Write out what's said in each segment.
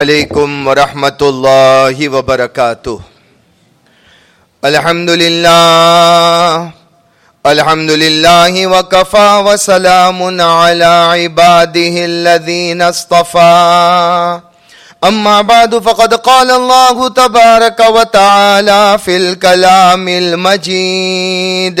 علیکم ورحمۃ اللہ وبرکاتہ۔ الحمد للہ الحمد للہ وکفا وسلام علی عباده الذین اصطفى اما بعد، فقد قال الله تبارك وتعالى في الكلام المجيد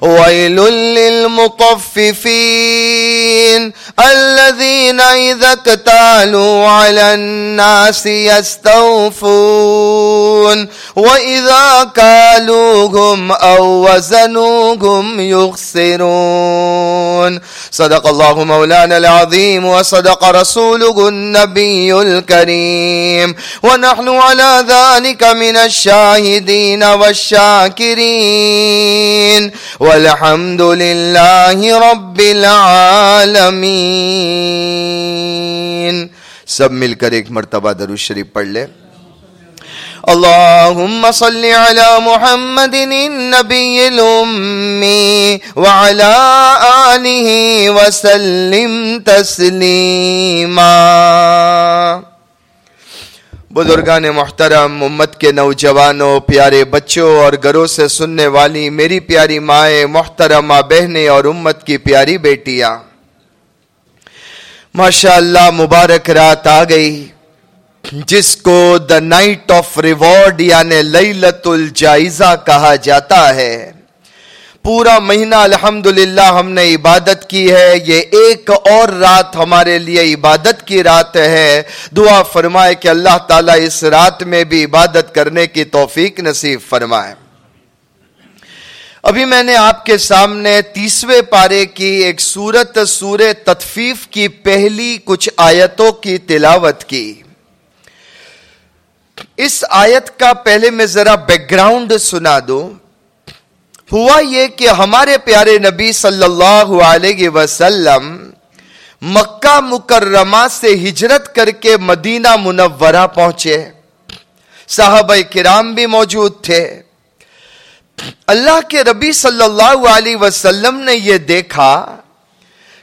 ويل للمطففين الذين إذا اكتالوا على الناس يستوفون وإذا كالوهم أو وزنوهم يخسرون. صدق الله مولانا العظيم وصدق رسوله النبي الكريم. ونحن على ذلك من الشاهدين والشاكرين. والحمد لله رب العالمين سب مل کر ایک مرتبہ درود شریف پڑھ لے اللهم صل على محمد النبي الأمي وعلى آله وسلم تسليما بزرگان محترم، امت کے نوجوانوں، پیارے بچوں اور گھروں سے سننے والی میری پیاری مائیں، محترمہ بہنیں اور امت کی پیاری بیٹیاں۔ ماشاء اللہ مبارک رات آ گئی، جس کو دا نائٹ آف ریوارڈ یعنی لیلت الجائزہ کہا جاتا ہے۔ پورا مہینہ الحمدللہ ہم نے عبادت کی ہے، یہ ایک اور رات ہمارے لیے عبادت کی رات ہے۔ دعا فرمائے کہ اللہ تعالیٰ اس رات میں بھی عبادت کرنے کی توفیق نصیب فرمائے۔ ابھی میں نے آپ کے سامنے تیسویں پارے کی ایک سورت سور تطفیف کی پہلی کچھ آیتوں کی تلاوت کی۔ اس آیت کا پہلے میں ذرا بیک گراؤنڈ سنا دوں۔ ہوا یہ کہ ہمارے پیارے نبی صلی اللہ علیہ وسلم مکہ مکرمہ سے ہجرت کر کے مدینہ منورہ پہنچے۔ صحابہ کرام بھی موجود تھے۔ اللہ کے ربی صلی اللہ علیہ وسلم نے یہ دیکھا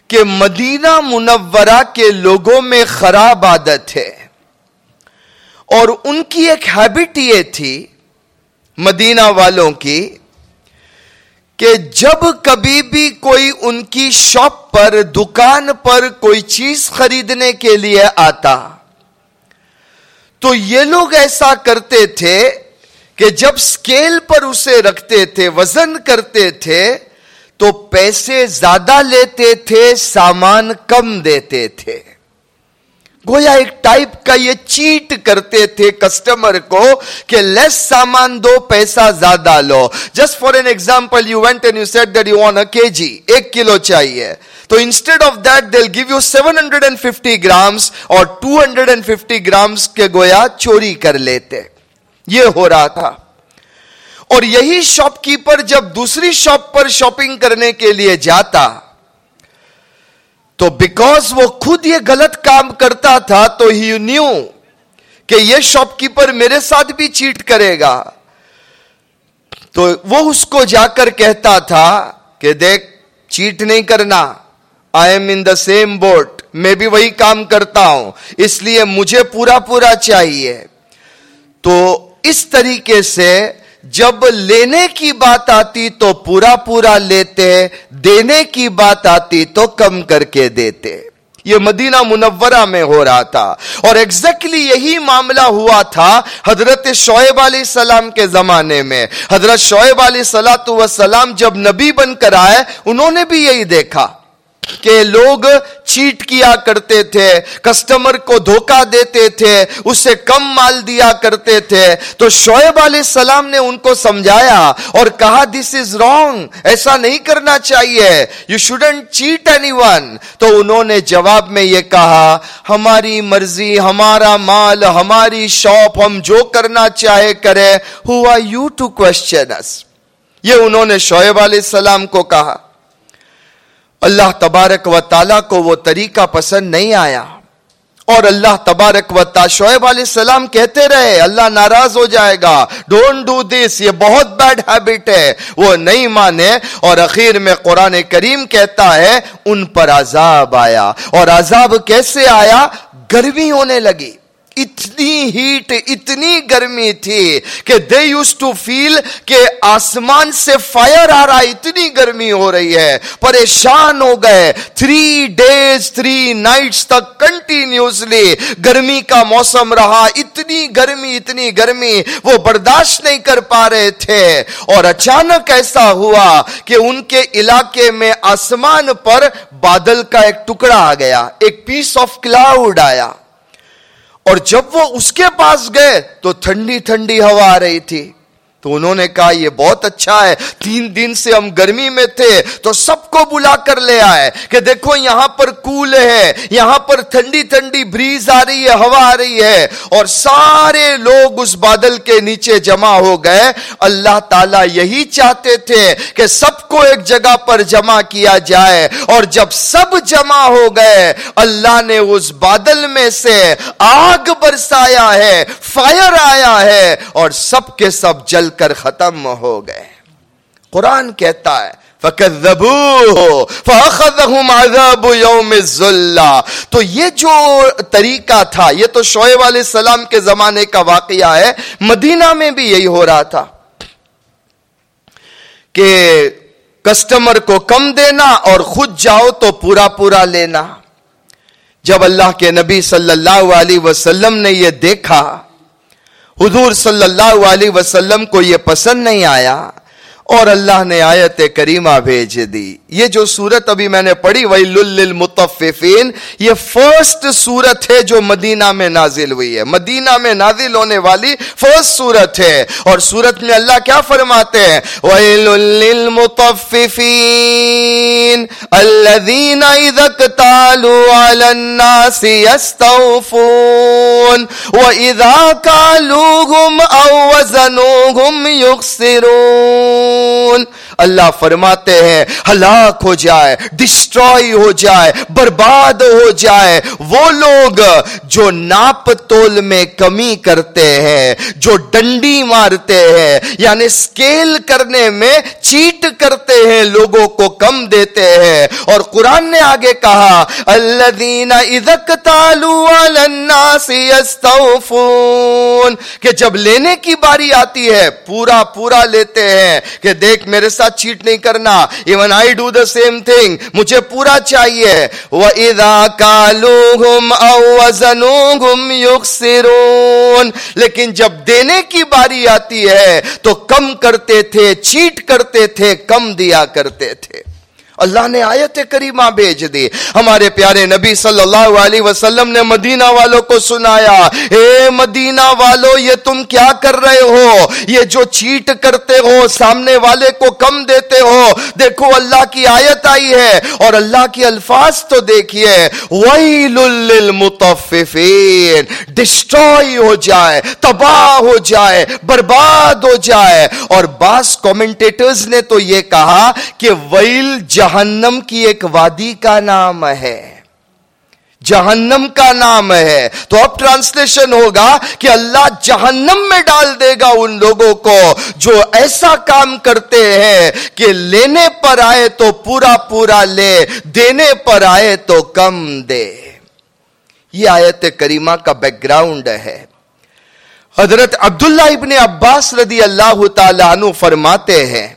کہ مدینہ منورہ کے لوگوں میں خراب عادت ہے۔ اور ان کی ایک ہیبٹ یہ تھی، مدینہ والوں کی کہ جب کبھی بھی کوئی ان کی شاپ پر، دکان پر کوئی چیز خریدنے کے لیے آتا، تو یہ لوگ ایسا کرتے تھے کہ جب سکیل پر اسے رکھتے تھے، وزن کرتے تھے، تو پیسے زیادہ لیتے تھے، سامان کم دیتے تھے۔ گویا ایک ٹائپ کا یہ چیٹ کرتے تھے کسٹمر کو کہ لیس سامان دو پیسہ زیادہ لو۔ Just for an example you went and you said that you want a K G ایک کلو چاہیے۔ تو instead of that they'll give you seven hundred and fifty grams اور two hundred and fifty grams کے گویا چوری کر لیتے۔ یہ ہو رہا تھا۔ اور یہی شاپ کیپر جب دوسری شاپ پر شاپنگ کرنے کے لیے جاتا تو بیکوز وہ خود یہ غلط کام کرتا تھا تو ہی نیو کہ یہ شاپ کیپر میرے ساتھ بھی چیٹ کرے گا۔ تو وہ اس کو جا کر کہتا تھا کہ دیکھ چیٹ نہیں کرنا۔ I am in the same boat میں بھی وہی کام کرتا ہوں۔ اس لیے مجھے پورا پورا چاہیے۔ تو اس طریقے سے جب لینے کی بات آتی تو پورا پورا لیتے، دینے کی بات آتی تو کم کر کے دیتے۔ یہ مدینہ منورہ میں ہو رہا تھا۔ اور ایگزیکٹلی یہی معاملہ ہوا تھا حضرت شعیب علیہ السلام کے زمانے میں۔ حضرت شعیب علیہ سلاۃ وسلام جب نبی بن کر آئے، انہوں نے بھی یہی دیکھا۔ کہ لوگ چیٹ کیا کرتے تھے، کسٹمر کو دھوکہ دیتے تھے، اسے کم مال دیا کرتے تھے۔ تو شعیب علیہ السلام نے ان کو سمجھایا اور کہا دس از رانگ ایسا نہیں کرنا چاہیے you shouldn't cheat anyone تو انہوں نے جواب میں یہ کہا، ہماری مرضی، ہمارا مال، ہماری شاپ، ہم جو کرنا چاہے کرے ہوا یو ٹو کوشچن یہ انہوں نے شعیب علیہ السلام کو کہا۔ اللہ تبارک و تعالیٰ کو وہ طریقہ پسند نہیں آیا۔ اور اللہ تبارک و شعیب علیہ السلام کہتے رہے، اللہ ناراض ہو جائے گا۔ ڈونٹ ڈو دس یہ بہت بیڈ ہیبٹ ہے۔ وہ نہیں مانے۔ اور اخیر میں قرآن کریم کہتا ہے، ان پر عذاب آیا۔ اور عذاب کیسے آیا؟ گرمی ہونے لگی۔ اتنی ہیٹ، اتنی گرمی تھی کہ دے یوز ٹو فیل کہ آسمان سے فائر آ رہا، اتنی گرمی ہو رہی ہے۔ پریشان ہو گئے۔ تھری ڈیز تھری نائٹس تک کنٹینیوسلی گرمی کا موسم رہا۔ اتنی گرمی اتنی گرمی۔ وہ برداشت نہیں کر پا رہے تھے۔ اور اچانک ایسا ہوا کہ ان کے علاقے میں آسمان پر بادل کا ایک ٹکڑا آ گیا۔ ایک پیس آف کلاؤڈ آیا۔ اور جب وہ اس کے پاس گئے تو ٹھنڈی ٹھنڈی ہوا آ رہی تھی۔ تو انہوں نے کہا، یہ بہت اچھا ہے، تین دن سے ہم گرمی میں تھے، تو سب کو بلا کر لے آئے کہ دیکھو یہاں پر کول ہے، یہاں پر ٹھنڈی ٹھنڈی بریز آ رہی ہے، ہوا آ رہی ہے، اور سارے لوگ اس بادل کے نیچے جمع ہو گئے۔ اللہ تعالیٰ یہی چاہتے تھے کہ سب کو ایک جگہ پر جمع کیا جائے، اور جب سب جمع ہو گئے، اللہ نے اس بادل میں سے آگ برسایا ہے، فائر آیا ہے، اور سب کے سب جل کر ختم ہو گئے۔ قرآن کہتا ہے تو یہ جو طریقہ تھا، یہ تو شعیب علیہ السلام کے زمانے کا واقعہ ہے۔ مدینہ میں بھی یہی ہو رہا تھا کہ کسٹمر کو کم دینا اور خود جاؤ تو پورا پورا لینا۔ جب اللہ کے نبی صلی اللہ علیہ وسلم نے یہ دیکھا حضور صلی اللہ علیہ وسلم کو یہ پسند نہیں آیا اور اللہ نے آیت کریمہ بھیج دی۔ یہ جو سورت ابھی میں نے پڑھی وہی للمطففین، یہ فرسٹ سورت ہے جو مدینہ میں نازل ہوئی ہے۔ مدینہ میں نازل ہونے والی فرسٹ سورت ہے۔ اور سورت میں اللہ کیا فرماتے ہیں؟ وَيْلٌ لِلْمُطَفِّفِينَ الَّذِينَ اِذَا اكْتَالُوا عَلَى النَّاسِ يَسْتَوْفُونَ وَإِذَا كَالُوهُمْ أَوْ وَزَنُوهُمْ يُخْسِرُونَ اللہ فرماتے ہیں، ہلاک ہو جائے ڈسٹروئی ہو جائے، برباد ہو جائے۔ وہ لوگ جو ناپ تول میں کمی کرتے ہیں، جو ڈنڈی مارتے ہیں یعنی سکیل کرنے میں چیٹ کرتے ہیں، لوگوں کو کم دیتے ہیں۔ اور قرآن نے آگے کہا، الذین اذک کہ جب لینے کی باری آتی ہے، پورا پورا لیتے ہیں، کہ دیکھ میرے ساتھ چیٹ نہیں کرنا. Even I do the same thing مجھے پورا چاہیے. وَإِذَا كَالُوهُمْ گم وَزَنُوهُمْ يُخْسِرُونَ. لیکن جب دینے کی باری آتی ہے تو کم کرتے تھے، چیٹ کرتے تھے، کم دیا کرتے تھے. اللہ نے آیت کریمہ بھیج دی۔ ہمارے پیارے نبی صلی اللہ علیہ وسلم نے مدینہ والوں کو سنایا، اے مدینہ والو، یہ تم کیا کر رہے ہو؟ یہ جو چیٹ کرتے ہو، سامنے والے کو کم دیتے ہو۔ دیکھو، اللہ کی آیت آئی ہے اور اللہ کی الفاظ تو دیکھیے۔ وَيْلُ لِلْمُطَفِّفِينَ ڈسٹروئی ہو جائے، تباہ ہو جائے، برباد ہو جائے۔ اور بعض کومنٹیٹرز نے تو یہ کہا کہ ویل جہاں جہنم کی ایک وادی کا نام ہے۔ جہنم کا نام ہے۔ تو اب ٹرانسلیشن ہوگا کہ اللہ جہنم میں ڈال دے گا ان لوگوں کو جو ایسا کام کرتے ہیں کہ لینے پر آئے تو پورا پورا لے، دینے پر آئے تو کم دے۔ یہ آیت کریمہ کا بیک گراؤنڈ ہے۔ حضرت عبداللہ ابن عباس رضی اللہ تعالیٰ عنہ فرماتے ہیں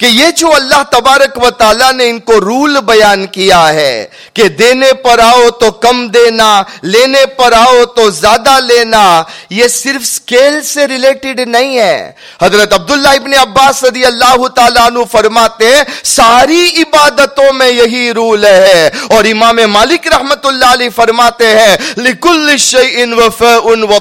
کہ یہ جو اللہ تبارک و تعالیٰ نے ان کو رول بیان کیا ہے کہ دینے پر آؤ تو کم دینا، لینے پر آؤ تو زیادہ لینا، یہ صرف سکیل سے ریلیٹڈ نہیں ہے۔ حضرت عبداللہ ابن عباس صدی اللہ تعالیٰ عنہ فرماتے ہیں، ساری عبادتوں میں یہی رول ہے۔ اور امام مالک رحمت اللہ علیہ فرماتے ہیں، لکل شیئن وفعن و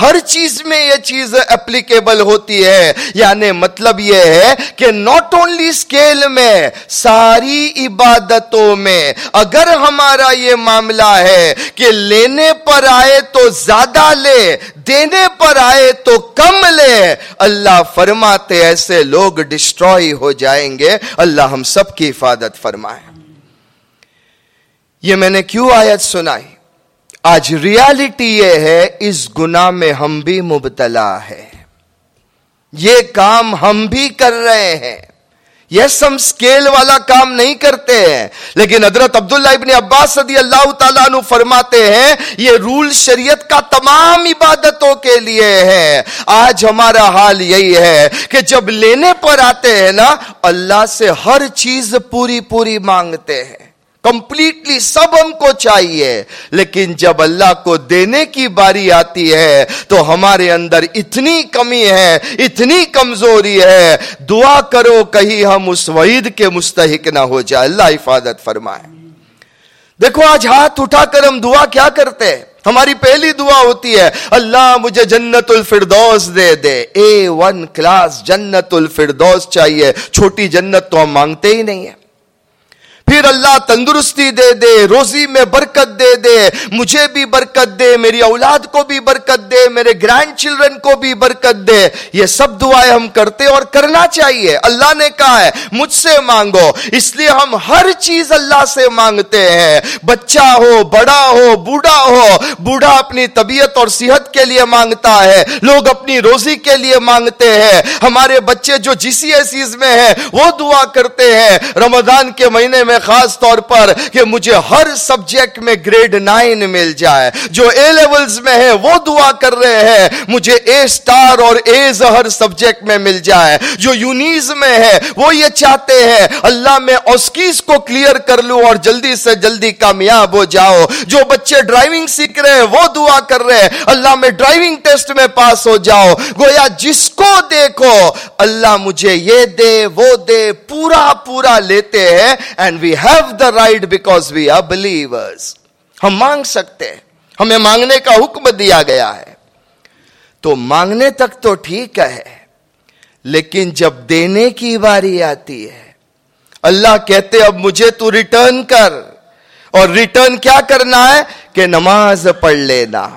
ہر چیز میں یہ چیز اپلیکیبل ہوتی ہے۔ یعنی مطلب یہ ہے کہ ناٹ اونلی اسکیل میں، ساری عبادتوں میں اگر ہمارا یہ معاملہ ہے کہ لینے پر آئے تو زیادہ لے، دینے پر آئے تو کم لے، اللہ فرماتے ایسے لوگ ڈسٹروئی ہو جائیں گے، اللہ ہم سب کی حفاظت فرمائے۔ یہ میں نے کیوں آیت سنائی؟ آج ریالٹی یہ ہے، اس گنا میں ہم بھی مبتلا ہے۔ یہ کام ہم بھی کر رہے ہیں۔ یس، ہم سکیل والا کام نہیں کرتے ہیں۔ لیکن حضرت عبداللہ ابن عباس صدی اللہ تعالیٰ عنہ فرماتے ہیں، یہ رول شریعت کا تمام عبادتوں کے لیے ہے۔ آج ہمارا حال یہی ہے کہ جب لینے پر آتے ہیں نا، اللہ سے ہر چیز پوری پوری مانگتے ہیں۔ کمپلیٹلی سب ہم کو چاہیے۔ لیکن جب اللہ کو دینے کی باری آتی ہے، تو ہمارے اندر اتنی کمی ہے، اتنی کمزوری ہے۔ دعا کرو کہیں ہم اس وعید کے مستحق نہ ہو جائے اللہ حفاظت فرمائے۔ دیکھو، آج ہاتھ اٹھا کر ہم دعا کیا کرتے ہیں؟ ہماری پہلی دعا ہوتی ہے، اللہ مجھے جنت الفردوس دے دے۔ اے ون کلاس جنت الفردوس چاہیے۔ چھوٹی جنت تو ہم مانگتے ہی نہیں ہیں۔ پھر اللہ تندرستی دے دے، روزی میں برکت دے دے، مجھے بھی برکت دے، میری اولاد کو بھی برکت دے، میرے گرینڈ چلڈرن کو بھی برکت دے۔ یہ سب دعائیں ہم کرتے اور کرنا چاہیے۔ اللہ نے کہا ہے، مجھ سے مانگو۔ اس لیے ہم ہر چیز اللہ سے مانگتے ہیں۔ بچہ ہو، بڑا ہو، بوڑھا ہو، بوڑھا اپنی طبیعت اور صحت کے لیے مانگتا ہے۔ لوگ اپنی روزی کے لیے مانگتے ہیں۔ ہمارے بچے جو جسی ایسیز میں ہیں، وہ دعا کرتے ہیں۔ رمضان کے مہینے میں خاص طور پر کہ مجھے ہر سبجیکٹ میں گریڈ نائن مل جائے۔ جو اے لیولز میں ہے، وہ دعا کر رہے ہیں، مجھے اے سٹار اور ایز ہر سبجیکٹ میں مل جائے۔ جو یونیز میں ہے، وہ یہ چاہتے ہیں، اللہ میں اوسکیز کو کلیئر کر لوں اور جلدی سے جلدی کامیاب ہو جاؤ۔ جو بچے ڈرائیونگ سیکھ رہے ہیں، وہ دعا کر رہے ہیں، اللہ میں ڈرائیونگ ٹیسٹ میں پاس ہو جاؤ۔ گویا جس کو دیکھو، اللہ مجھے یہ دے، وہ دے، پورا پورا لیتے ہیں۔ And we have the right because we are believers ہم مانگ سکتے ہیں. ہمیں مانگنے کا حکم دیا گیا ہے. تو مانگنے تک تو ٹھیک ہے. لیکن جب دینے کی باری آتی ہے، اللہ کہتے اب مجھے تو ریٹرن کر. اور ریٹرن کیا کرنا ہے؟ کہ نماز پڑھ لینا.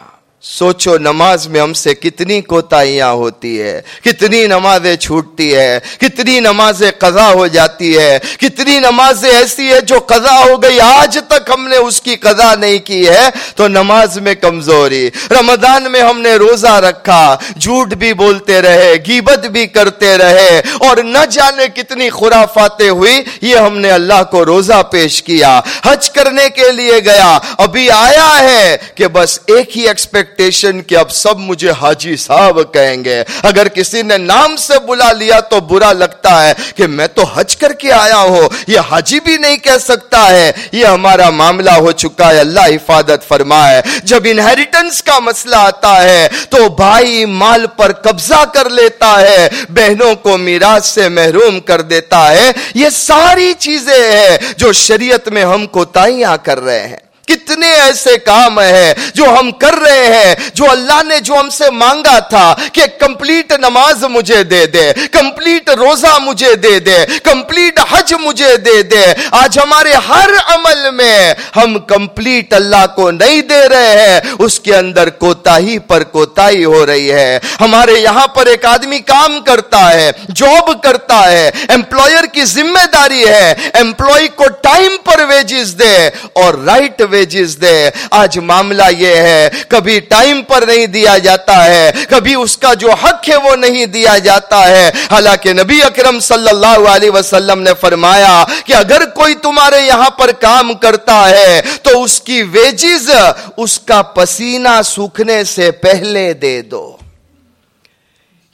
سوچو نماز میں ہم سے کتنی کوتاہیاں ہوتی ہے، کتنی نمازیں چھوٹتی ہے، کتنی نمازیں قضا ہو جاتی ہے، کتنی نمازیں ایسی ہے جو قضا ہو گئی، آج تک ہم نے اس کی قضا نہیں کی ہے۔ تو نماز میں کمزوری، رمضان میں ہم نے روزہ رکھا، جھوٹ بھی بولتے رہے گیبت بھی کرتے رہے، اور نہ جانے کتنی خرافاتیں ہوئی، یہ ہم نے اللہ کو روزہ پیش کیا۔ حج کرنے کے لیے گیا، ابھی آیا ہے کہ بس ایک ہی ایکسپیکٹ ایکسپیکٹیشن کہ اب سب مجھے حاجی صاحب کہیں گے۔ اگر کسی نے نام سے بلا لیا تو برا لگتا ہے کہ میں تو حج کر کے آیا ہوں۔ یہ حاجی بھی نہیں کہہ سکتا ہے۔ یہ ہمارا معاملہ ہو چکا ہے۔ اللہ حفاظت فرمائے۔ جب انہیریٹنس کا مسئلہ آتا ہے تو بھائی مال پر قبضہ کر لیتا ہے۔ بہنوں کو میراث سے محروم کر دیتا ہے۔ یہ ساری چیزیں ہیں جو شریعت میں ہم کو تائیاں کر رہے ہیں۔ کتنے ایسے کام ہیں جو ہم کر رہے ہیں، جو اللہ نے جو ہم سے مانگا تھا کہ کمپلیٹ نماز مجھے دے دے، کمپلیٹ روزہ مجھے دے دے، کمپلیٹ حج مجھے دے دے۔ آج ہمارے ہر عمل میں ہم کمپلیٹ اللہ کو نہیں دے رہے ہیں، اس کے اندر کوتا ہی پر کوتا ہی ہو رہی ہے۔ ہمارے یہاں پر ایک آدمی کام کرتا ہے، جاب کرتا ہے امپلائر کی ذمہ داری ہے۔ امپلائی کو ٹائم پر ویجز دے اور رائٹ لینگویجز دے آج معاملہ یہ ہے، کبھی ٹائم پر نہیں دیا جاتا ہے، کبھی اس کا جو حق ہے وہ نہیں دیا جاتا ہے۔ حالانکہ نبی اکرم صلی اللہ علیہ وسلم نے فرمایا کہ اگر کوئی تمہارے یہاں پر کام کرتا ہے تو اس کی ویجز اس کا پسینہ سوکھنے سے پہلے دے دو۔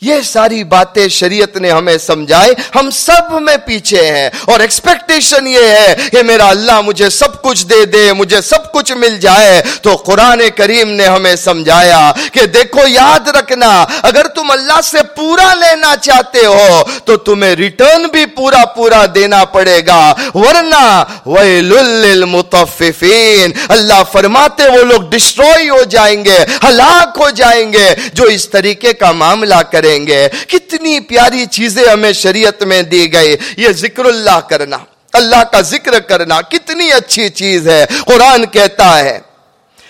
یہ ساری باتیں شریعت نے ہمیں سمجھائے ہم سب میں پیچھے ہیں۔ اور ایکسپیکٹیشن یہ ہے کہ میرا اللہ مجھے سب کچھ دے دے، مجھے سب کچھ مل جائے۔ تو قرآن کریم نے ہمیں سمجھایا کہ دیکھو، یاد رکھنا، اگر تم اللہ سے پورا لینا چاہتے ہو، تو تمہیں ریٹرن بھی پورا پورا دینا پڑے گا۔ ورنہ متفین اللہ فرماتے وہ لوگ ڈسٹروئی ہو جائیں گے، ہلاک ہو جائیں گے۔ جو اس طریقے کا معاملہ کرے دیں گے۔ کتنی پیاری چیزیں ہمیں شریعت میں دی گئی۔ یہ ذکر اللہ کرنا، اللہ کا ذکر کرنا کتنی اچھی چیز ہے۔ قرآن کہتا ہے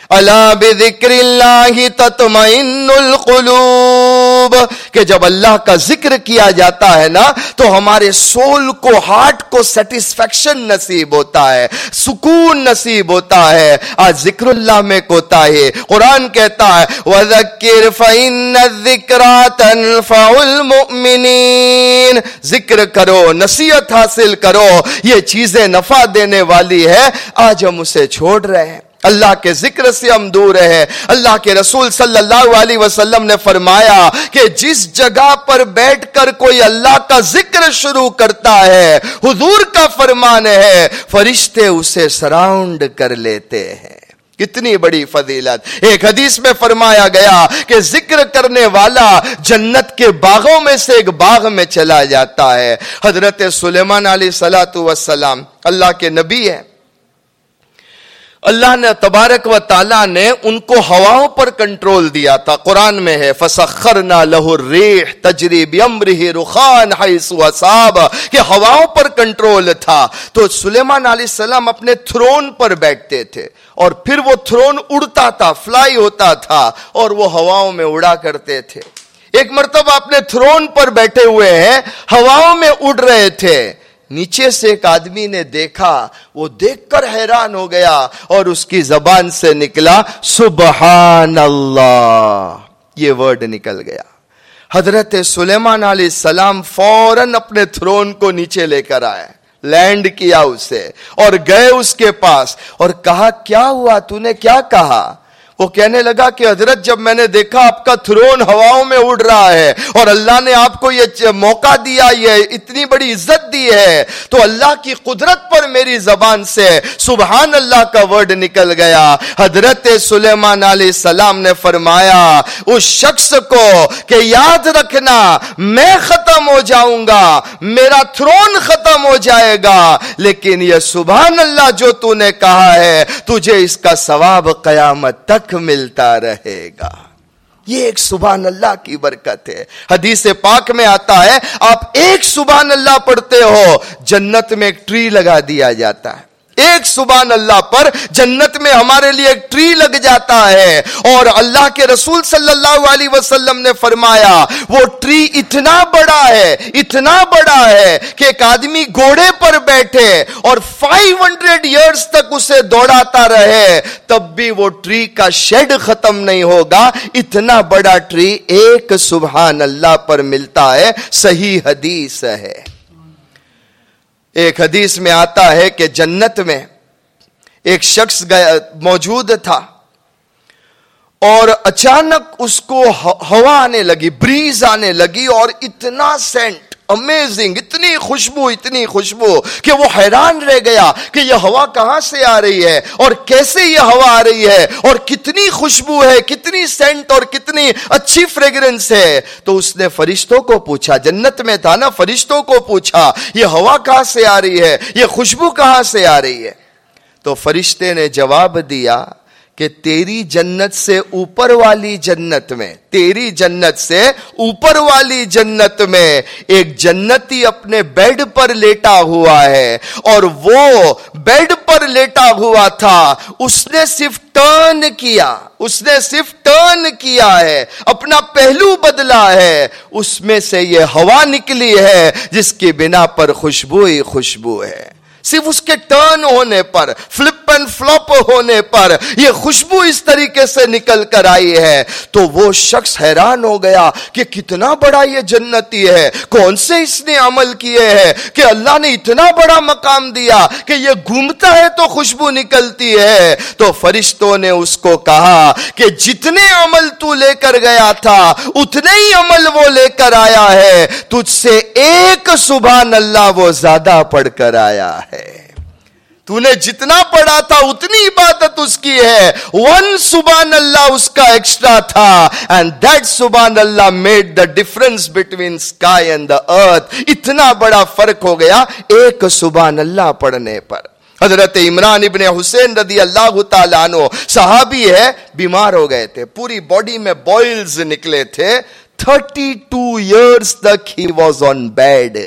اللہ بکر اللہ تطمئن القلوب محبوب کہ جب اللہ کا ذکر کیا جاتا ہے نا، تو ہمارے سول کو ہارٹ کو سیٹسفیکشن نصیب ہوتا ہے، سکون نصیب ہوتا ہے۔ آج ذکر اللہ میں کوتا ہے۔ قرآن کہتا ہے، وَذَكِّرْ فَإِنَّ الذِّكْرَى تَنْفَعُ الْمُؤْمِنِينَ۔ ذکر کرو، نصیحت حاصل کرو۔ یہ چیزیں نفع دینے والی ہے۔ آج ہم اسے چھوڑ رہے ہیں۔ اللہ کے ذکر سے ہم دور ہے اللہ کے رسول صلی اللہ علیہ وسلم نے فرمایا کہ جس جگہ پر بیٹھ کر کوئی اللہ کا ذکر شروع کرتا ہے، حضور کا فرمان ہے، فرشتے اسے سراؤنڈ کر لیتے ہیں۔ کتنی بڑی فضیلت۔ ایک حدیث میں فرمایا گیا کہ ذکر کرنے والا جنت کے باغوں میں سے ایک باغ میں چلا جاتا ہے۔ حضرت سلیمان علیہ سلاۃ وسلام اللہ کے نبی ہے اللہ نے تبارک و تعالیٰ نے ان کو ہواؤں پر کنٹرول دیا تھا۔ قرآن میں ہے، فسخرنا لہو ریح تجریب امرہ رخان حیث وصاب کہ ہواؤں پر کنٹرول تھا۔ تو سلیمان علیہ السلام اپنے تھرون پر بیٹھتے تھے اور پھر وہ تھرون اڑتا تھا، فلائی ہوتا تھا اور وہ ہواؤں میں اڑا کرتے تھے۔ ایک مرتبہ اپنے تھرون پر بیٹھے ہوئے ہیں، ہواؤں میں اڑ رہے تھے۔ نیچے سے ایک آدمی نے دیکھا، وہ دیکھ کر حیران ہو گیا اور اس کی زبان سے نکلا سبحان اللہ یہ ورڈ نکل گیا۔ حضرت سلیمان علیہ السلام فوراً اپنے تھرون کو نیچے لے کر آئے لینڈ کیا اسے، اور گئے اس کے پاس، اور کہا، کیا ہوا؟ تو نے کیا کہا؟ وہ کہنے لگا کہ حضرت، جب میں نے دیکھا آپ کا تھرون ہواؤں میں اڑ رہا ہے اور اللہ نے آپ کو یہ موقع دیا، یہ اتنی بڑی عزت دی ہے، تو اللہ کی قدرت پر میری زبان سے سبحان اللہ کا ورڈ نکل گیا۔ حضرت سلیمان علیہ السلام نے فرمایا، اس شخص کو کہ یاد رکھنا، میں ختم ہو جاؤں گا، میرا تھرون ختم ہو جائے گا، لیکن یہ سبحان اللہ جو تو نے کہا ہے، تجھے اس کا ثواب قیامت تک ملتا رہے گا۔ یہ ایک سبحان اللہ کی برکت ہے۔ حدیث پاک میں آتا ہے، آپ ایک سبحان اللہ پڑھتے ہو، جنت میں ایک ٹری لگا دیا جاتا ہے۔ ایک سبحان اللہ پر جنت میں ہمارے لیے ایک ٹری لگ جاتا ہے۔ اور اللہ کے رسول صلی اللہ علیہ وسلم نے فرمایا، وہ ٹری اتنا بڑا ہے، اتنا بڑا ہے کہ ایک آدمی گھوڑے پر بیٹھے اور فائیو ہنڈریڈ ایئرس تک اسے دوڑاتا رہے، تب بھی وہ ٹری کا شیڈ ختم نہیں ہوگا۔ اتنا بڑا ٹری ایک سبحان اللہ پر ملتا ہے، صحیح حدیث ہے۔ ایک حدیث میں آتا ہے کہ جنت میں ایک شخص موجود تھا اور اچانک اس کو ہوا آنے لگی، بریز آنے لگی اور اتنا سینٹ امیزنگ اتنی خوشبو اتنی خوشبو کہ وہ حیران رہ گیا کہ یہ ہوا کہاں سے آ رہی ہے اور کیسے یہ ہوا آ رہی ہے اور کتنی خوشبو ہے، کتنی سینٹ اور کتنی اچھی فریگرنس ہے۔ تو اس نے فرشتوں کو پوچھا، جنت میں تھا نا؟ فرشتوں کو پوچھا، یہ ہوا کہاں سے آ رہی ہے؟ یہ خوشبو کہاں سے آ رہی ہے؟ تو فرشتے نے جواب دیا کہ تیری جنت سے اوپر والی جنت میں، تیری جنت سے اوپر والی جنت میں ایک جنتی اپنے بیڈ پر لیٹا ہوا ہے اور وہ بیڈ پر لیٹا ہوا تھا۔ اس نے صرف ٹرن کیا، اس نے صرف ٹرن کیا ہے، اپنا پہلو بدلا ہے۔ اس میں سے یہ ہوا نکلی ہے جس کی بنا پر خوشبو ہی خوشبو ہے۔ صرف اس کے ٹرن ہونے پر، فلپ اینڈ فلوپ ہونے پر یہ خوشبو اس طریقے سے نکل کر آئی ہے تو وہ شخص حیران ہو گیا کہ کتنا بڑا یہ جنتی ہے، کون سے اس نے عمل کیے ہیں؟ کہ اللہ نے اتنا بڑا مقام دیا کہ یہ گھومتا ہے تو خوشبو نکلتی ہے۔ تو فرشتوں نے اس کو کہا کہ جتنے عمل تو لے کر گیا تھا، اتنے ہی عمل وہ لے کر آیا ہے۔ تجھ سے ایک سبحان اللہ وہ زیادہ پڑھ کر آیا ہے۔ تو نے جتنا پڑھا تھا اتنی عبادت اس کی ہے۔ ون سبحان اللہ اس کا ایکسٹرا تھا۔ اینڈ دیٹ سبحان اللہ made the difference between sky and the earth اتنا بڑا فرق ہو گیا ایک سبحان اللہ پڑھنے پر۔ حضرت عمران ابن حسین رضی اللہ تعالیٰ عنہ صحابی ہے، بیمار ہو گئے تھے۔ پوری باڈی میں بوائلز نکلے تھے۔ تھرٹی ٹو ایئرس تک ہی واز آن بیڈ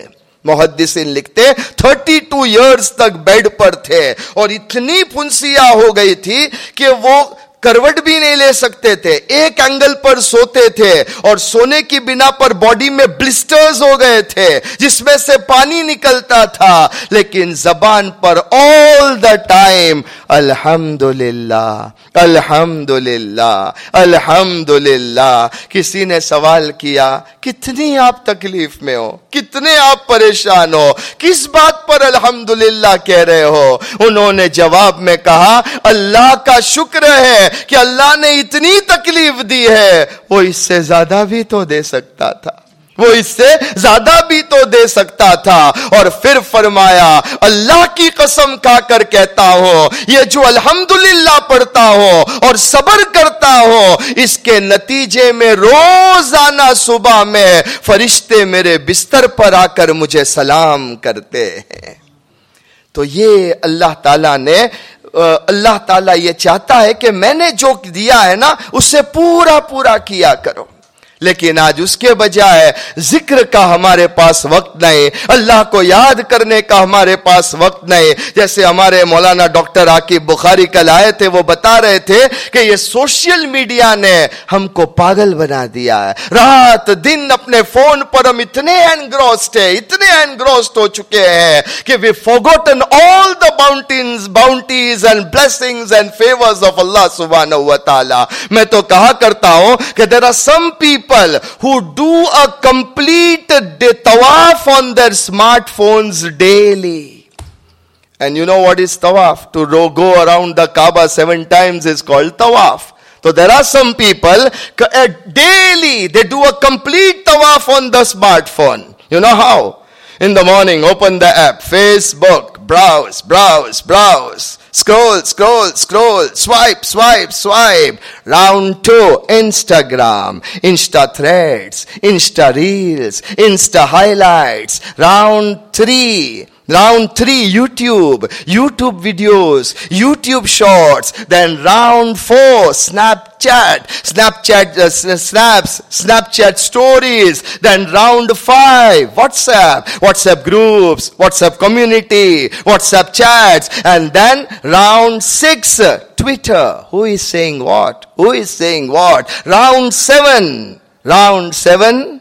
محدثین لکھتے تھرٹی ٹو ایئرس تک بیڈ پر تھے اور اتنی پنسیا ہو گئی تھی کہ وہ کروٹ بھی نہیں لے سکتے تھے۔ ایک اینگل پر سوتے تھے اور سونے کی بنا پر باڈی میں بلسٹرز ہو گئے تھے، جس میں سے پانی نکلتا تھا۔ لیکن زبان پر آل دا ٹائم الحمد للہ الحمد للہ الحمد للہ کسی نے سوال کیا، کتنی آپ تکلیف میں ہو؟ کتنے آپ پریشان ہو؟ کس بات پر الحمد للہ کہہ رہے ہو؟ انہوں نے جواب میں کہا، اللہ کا شکر ہے کہ اللہ نے اتنی تکلیف دی ہے، وہ اس سے زیادہ بھی تو دے سکتا تھا۔ وہ اس سے زیادہ بھی تو دے سکتا تھا۔ اور پھر فرمایا، اللہ کی قسم کھا کر کہتا ہوں، یہ جو الحمدللہ پڑھتا ہوں اور صبر کرتا ہوں، اس کے نتیجے میں روزانہ صبح میں فرشتے میرے بستر پر آ کر مجھے سلام کرتے ہیں۔ تو یہ اللہ تعالیٰ نے اللہ تعالیٰ یہ چاہتا ہے کہ میں نے جو دیا ہے نا اسے پورا پورا کیا کرو۔ لیکن آج اس کے بجائے ذکر کا ہمارے پاس وقت نہیں، اللہ کو یاد کرنے کا ہمارے پاس وقت نہیں۔ جیسے ہمارے مولانا ڈاکٹر عاقب بخاری کل آئے تھے، وہ بتا رہے تھے کہ یہ سوشل میڈیا نے ہم کو پاگل بنا دیا ہے۔ رات دن اپنے فون پر ہم اتنے انگروسڈ ہیں، اتنے انگروسڈ ہو چکے ہیں کہ we forgotten all the bounties bounties and blessings and favours of Allah سبحانہ و تعالی میں تو کہا کرتا ہوں کہ there are some people people who do a complete tawaf on their smartphones daily. And you know what is tawaf? To go around the Kaaba seven times is called tawaf. So there are some people uh, daily they do a complete tawaf on the smartphone. You know how? In the morning, open the app, Facebook, browse, browse, browse. Scroll, scroll, scroll, swipe, swipe, swipe. Round two, Instagram, Insta threads, Insta reels, Insta highlights. Round three, Round three, YouTube, YouTube videos, YouTube shorts. Then round four, Snapchat, Snapchat uh, uh, snaps, Snapchat stories. Then round five, WhatsApp, WhatsApp groups, WhatsApp community, WhatsApp chats. And then round six, Twitter. Who is saying what? Who is saying what? Round seven, round seven,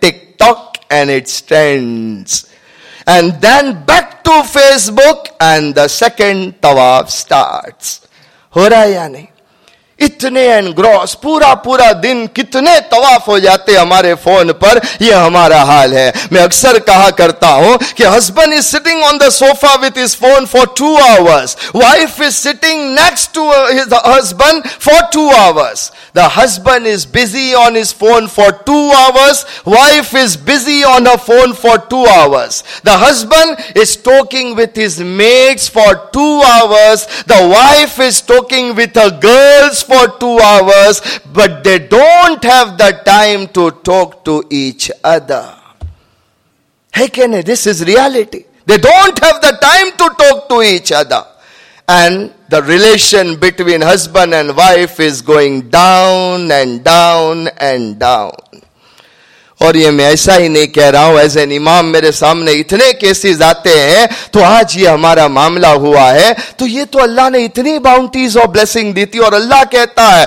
TikTok and its trends and then back to Facebook and the second tawaf starts. Hurayani. نہیں اتنے انگروس پورا پورا دن کتنے طواف ہو جاتے ہمارے phone پر یہ ہمارا حال ہے میں اکثر کہا کرتا ہوں کہ husband is sitting on the sofa with his phone for two hours wife is sitting next to his husband for two hours the husband is busy on his phone for two hours wife is busy on a phone for two hours the husband is talking with his mates for two hours the wife is talking with a girls for 2 hours, but they don't have the time to talk to each other. Hey, Kenny, this is reality. They don't have the time to talk to each other. And the relation between husband and wife is going down and down and down. اور یہ میں ایسا ہی نہیں کہہ رہا ہوں as an امام، میرے سامنے اتنے کیسز آتے ہیں، تو آج یہ ہمارا معاملہ ہوا ہے۔ تو یہ تو اللہ نے اتنی باؤنٹیز اور بلیسنگ دی تھی اور اللہ کہتا ہے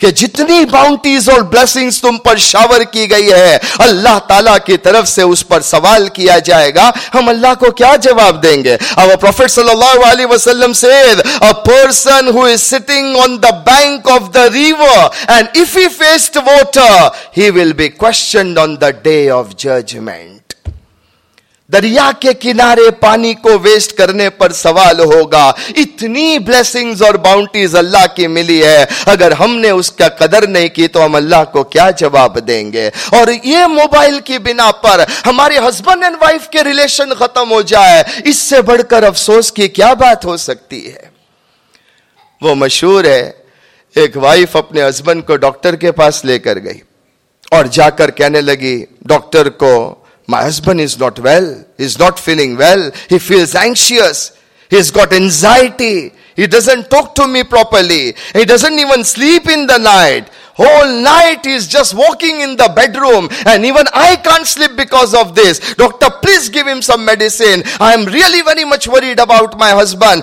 کہ جتنی باؤنٹیز اور بلیسنگز تم پر شاور کی گئی ہے، اللہ تعالیٰ کی طرف سے اس پر سوال کیا جائے گا۔ ہم اللہ کو کیا جواب دیں گے؟ اب پروفیٹ صلی اللہ علیہ وسلم سے person who is sitting on the bank of the the river, and if he faced water, he will be questioned on the day of judgment. دریا کے کنارے پانی کو ویسٹ کرنے پر سوال ہوگا اتنی بلیسنگز اور باؤنٹیز اللہ کی ملی ہے اگر ہم نے اس کا قدر نہیں کی تو ہم اللہ کو کیا جواب دیں گے اور یہ موبائل کی بنا پر ہمارے ہسبینڈ اینڈ وائف کے ریلیشن ختم ہو جائے اس سے بڑھ کر افسوس کی کیا بات ہو سکتی ہے وہ مشہور ہے ایک وائف اپنے ہسبینڈ کو ڈاکٹر کے پاس لے کر گئی اور جا کر کہنے لگی ڈاکٹر کو my husband is not well is not feeling well he feels anxious he is got anxiety he doesn't talk to me properly he doesn't even sleep in the night Whole night he's just walking in the bedroom and even I can't sleep because of this. Doctor, please give him some medicine. I am really very much worried about my husband.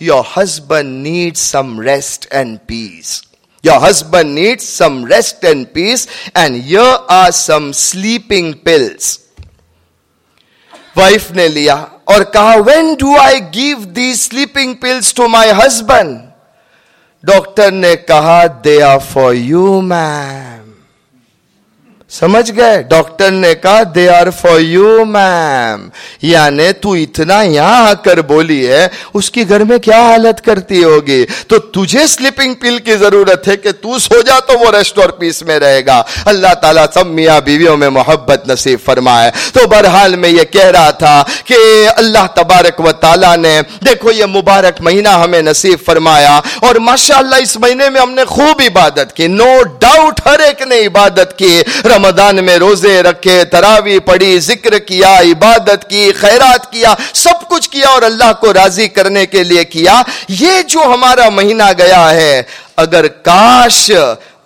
Your husband needs some rest and peace. Your husband needs some rest and peace, and here are some sleeping pills. Wife نے لیا اور کہا when do I give the sleeping pills to my husband doctor نے کہا they are for you ma'am سمجھ گئے؟ Doctor نے کہا they are for you ma'am یعنی تو اتنا یہاں آ کر بولی ہے، اس کی گھر میں کیا حالت کرتی ہوگی؟ تو تجھے سلیپنگ پل کی ضرورت ہے کہ تو سو جا تو وہ ریسٹ اور پیس میں رہے گا۔ اللہ تعالیٰ سب میاں بیویوں میں محبت نصیب فرمائے۔ تو بہرحال میں یہ کہہ رہا تھا کہ اللہ تبارک و تعالیٰ نے، دیکھو یہ مبارک مہینہ ہمیں نصیب فرمایا اور ماشاء اللہ اس مہینے میں ہم نے خوب عبادت کی۔ نو no ڈاؤٹ ہر ایک نے عبادت کی۔ رمضان میں روزے رکھے، تراوی پڑھی، ذکر کیا، عبادت کی، خیرات کیا، سب کچھ کیا اور اللہ کو راضی کرنے کے لیے کیا، یہ جو ہمارا مہینہ گیا ہے، اگر کاش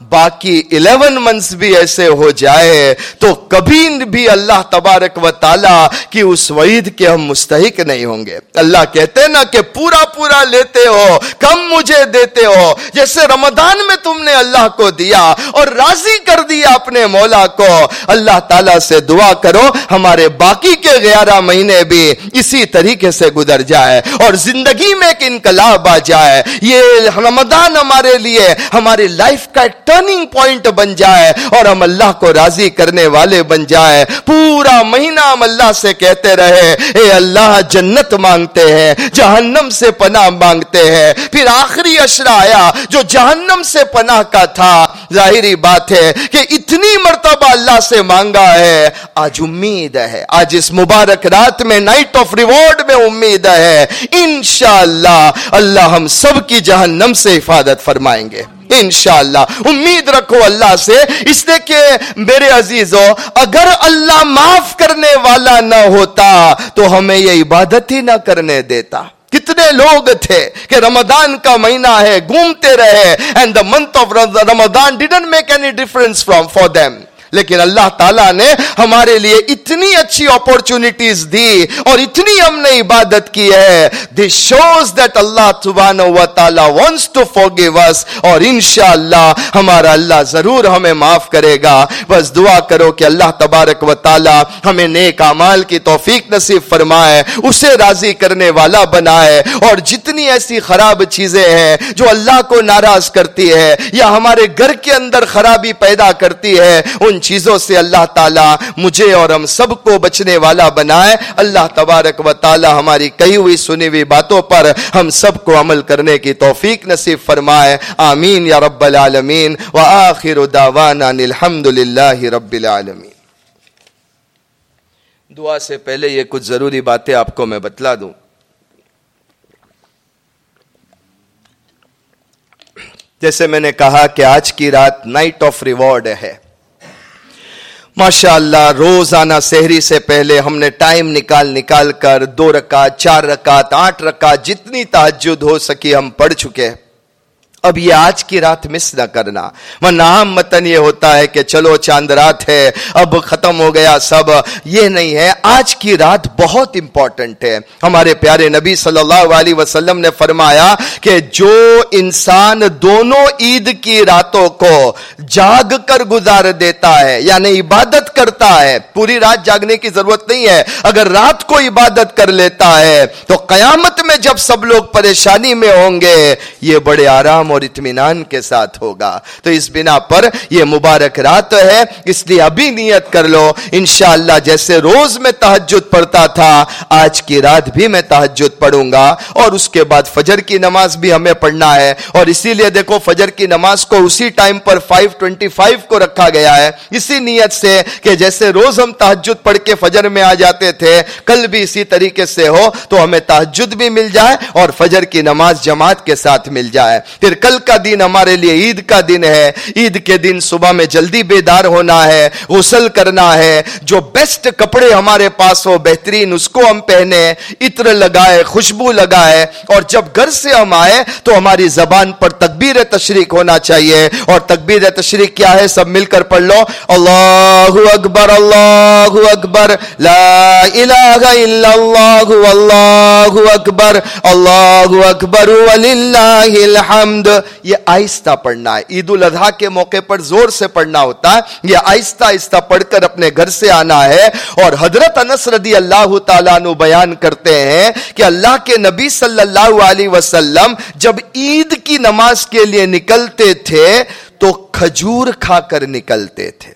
باقی الیون منتھس بھی ایسے ہو جائے تو کبھی بھی اللہ تبارک و تعالی کی اس وعید کے ہم مستحق نہیں ہوں گے۔ اللہ کہتے نا کہ پورا پورا لیتے ہو، کم مجھے دیتے ہو۔ جیسے رمضان میں تم نے اللہ کو دیا اور راضی کر دیا اپنے مولا کو، اللہ تعالی سے دعا کرو، ہمارے باقی کے گیارہ مہینے بھی اسی طریقے سے گزر جائے اور زندگی میں ایک انقلاب آ جائے۔ یہ رمضان ہمارے لیے، ہماری لائف کا ایک ٹرننگ پوائنٹ بن جائے اور ہم اللہ کو راضی کرنے والے بن جائے۔ پورا مہینہ ہم اللہ سے کہتے رہے، اے اللہ جنت مانگتے ہیں، جہنم سے پناہ مانگتے ہیں۔ پھر آخری اشرا آیا جو جہنم سے پناہ کا تھا۔ ظاہری بات ہے کہ اتنی مرتبہ اللہ سے مانگا ہے۔ آج امید ہے، آج اس مبارک رات میں نائٹ آف ریوارڈ میں امید ہے۔ انشاءاللہ اللہ ہم سب کی جہنم سے حفاظت فرمائیں گے۔ انشاءاللہ۔ امید رکھو اللہ سے۔ اس لیے کہ میرے عزیزوں اگر اللہ معاف کرنے والا نہ ہوتا تو ہمیں یہ عبادت ہی نہ کرنے دیتا۔ کتنے لوگ تھے کہ رمضان کا مہینہ ہے، گھومتے رہے and the month of Ramzan didn't make any difference from for them لیکن اللہ تعالیٰ نے ہمارے لیے اتنی اچھی اپارچونیٹیز دی اور اتنی ہم نے عبادت کی ہے۔ دس شوز دیٹ اللہ سبحانہ و تعالیٰ وانٹس ٹو فارگیو اس اور انشاءاللہ ہمارا اللہ ضرور ہمیں معاف کرے گا۔ بس دعا کرو کہ اللہ تبارک و تعالیٰ ہمیں نیک اعمال کی توفیق نصیب فرمائے، اسے راضی کرنے والا بنائے۔ اور جتنی ایسی خراب چیزیں ہیں جو اللہ کو ناراض کرتی ہے یا ہمارے گھر کے اندر خرابی پیدا کرتی ہے، ان چیزوں سے اللہ تعالیٰ مجھے اور ہم سب کو بچنے والا بنائے۔ اللہ تبارک و تعالیٰ ہماری کہی ہوئی، سنی ہوئی باتوں پر ہم سب کو عمل کرنے کی توفیق نصیب فرمائے۔ آمین یا رب العالمین۔ وآخر دعوانا الحمد للہ رب العالمین۔ دعا سے پہلے یہ کچھ ضروری باتیں آپ کو میں بتلا دوں۔ جیسے میں نے کہا کہ آج کی رات نائٹ آف ریوارڈ ہے۔ ماشاء اللہ روزانہ سہری سے پہلے ہم نے ٹائم نکال نکال کر دو رکعت، چار رکعت، آٹھ رکعت، جتنی تعجد ہو سکی ہم پڑھ چکے ہیں۔ اب یہ آج کی رات مس نہ کرنا۔ وہ نام متن یہ ہوتا ہے کہ چلو چاند رات ہے، اب ختم ہو گیا سب۔ یہ نہیں ہے، آج کی رات بہت امپورٹنٹ ہے۔ ہمارے پیارے نبی صلی اللہ علیہ وسلم نے فرمایا کہ جو انسان دونوں عید کی راتوں کو جاگ کر گزار دیتا ہے یعنی عبادت کرتا ہے، پوری رات جاگنے کی ضرورت نہیں ہے۔ اگر رات کو عبادت کر لیتا ہے تو قیامت میں جب سب لوگ پریشانی میں ہوں گے، یہ بڑے آرام ہو اور اطمینان کے ساتھ ہوگا۔ تو اس بنا پر یہ مبارک رات ہے، اس لیے ابھی نیت کر لو۔ انشاءاللہ جیسے روز میں تحجد پڑھتا تھا، آج کی رات بھی میں تحجد پڑھوں گا۔ اور اس کے بعد فجر کی نماز بھی ہمیں پڑھنا ہے۔ اور اسی لیے دیکھو، فجر کی نماز کو اسی ٹائم پر 525 کو رکھا گیا ہے۔ اسی نیت سے کہ جیسے روز ہم تحجد پڑھ کے فجر میں آ جاتے تھے، کل بھی اسی طریقے سے ہو، تو ہمیں تحجد بھی مل جائے اور فجر کی نماز جماعت کے ساتھ مل جائے۔ پھر کل کا دن ہمارے لیے عید کا دن ہے۔ عید کے دن صبح میں جلدی بیدار ہونا ہے، غسل کرنا ہے۔ جو بیسٹ کپڑے ہمارے پاس ہو، بہترین اس کو ہم پہنے۔ عطر لگائے، خوشبو لگائے۔ اور جب گھر سے ہم آئے تو ہماری زبان پر تکبیر تشریق ہونا چاہیے۔ اور تکبیر تشریق کیا ہے؟ سب مل کر پڑھ لو۔ اللہ اکبر اللہ اکبر۔ لا الہ الا اللہ، واللہ اکبر۔ اللہ اکبر، وللہ الحمد۔ یہ آہستہ پڑھنا ہے۔ عید الاضحیٰ کے موقع پر زور سے پڑھنا ہوتا ہے۔ یہ آہستہ آہستہ پڑھ کر اپنے گھر سے آنا ہے۔ اور حضرت انس رضی اللہ تعالیٰ نو بیان کرتے ہیں کہ اللہ کے نبی صلی اللہ علیہ وسلم جب عید کی نماز کے لیے نکلتے تھے تو کھجور کھا کر نکلتے تھے۔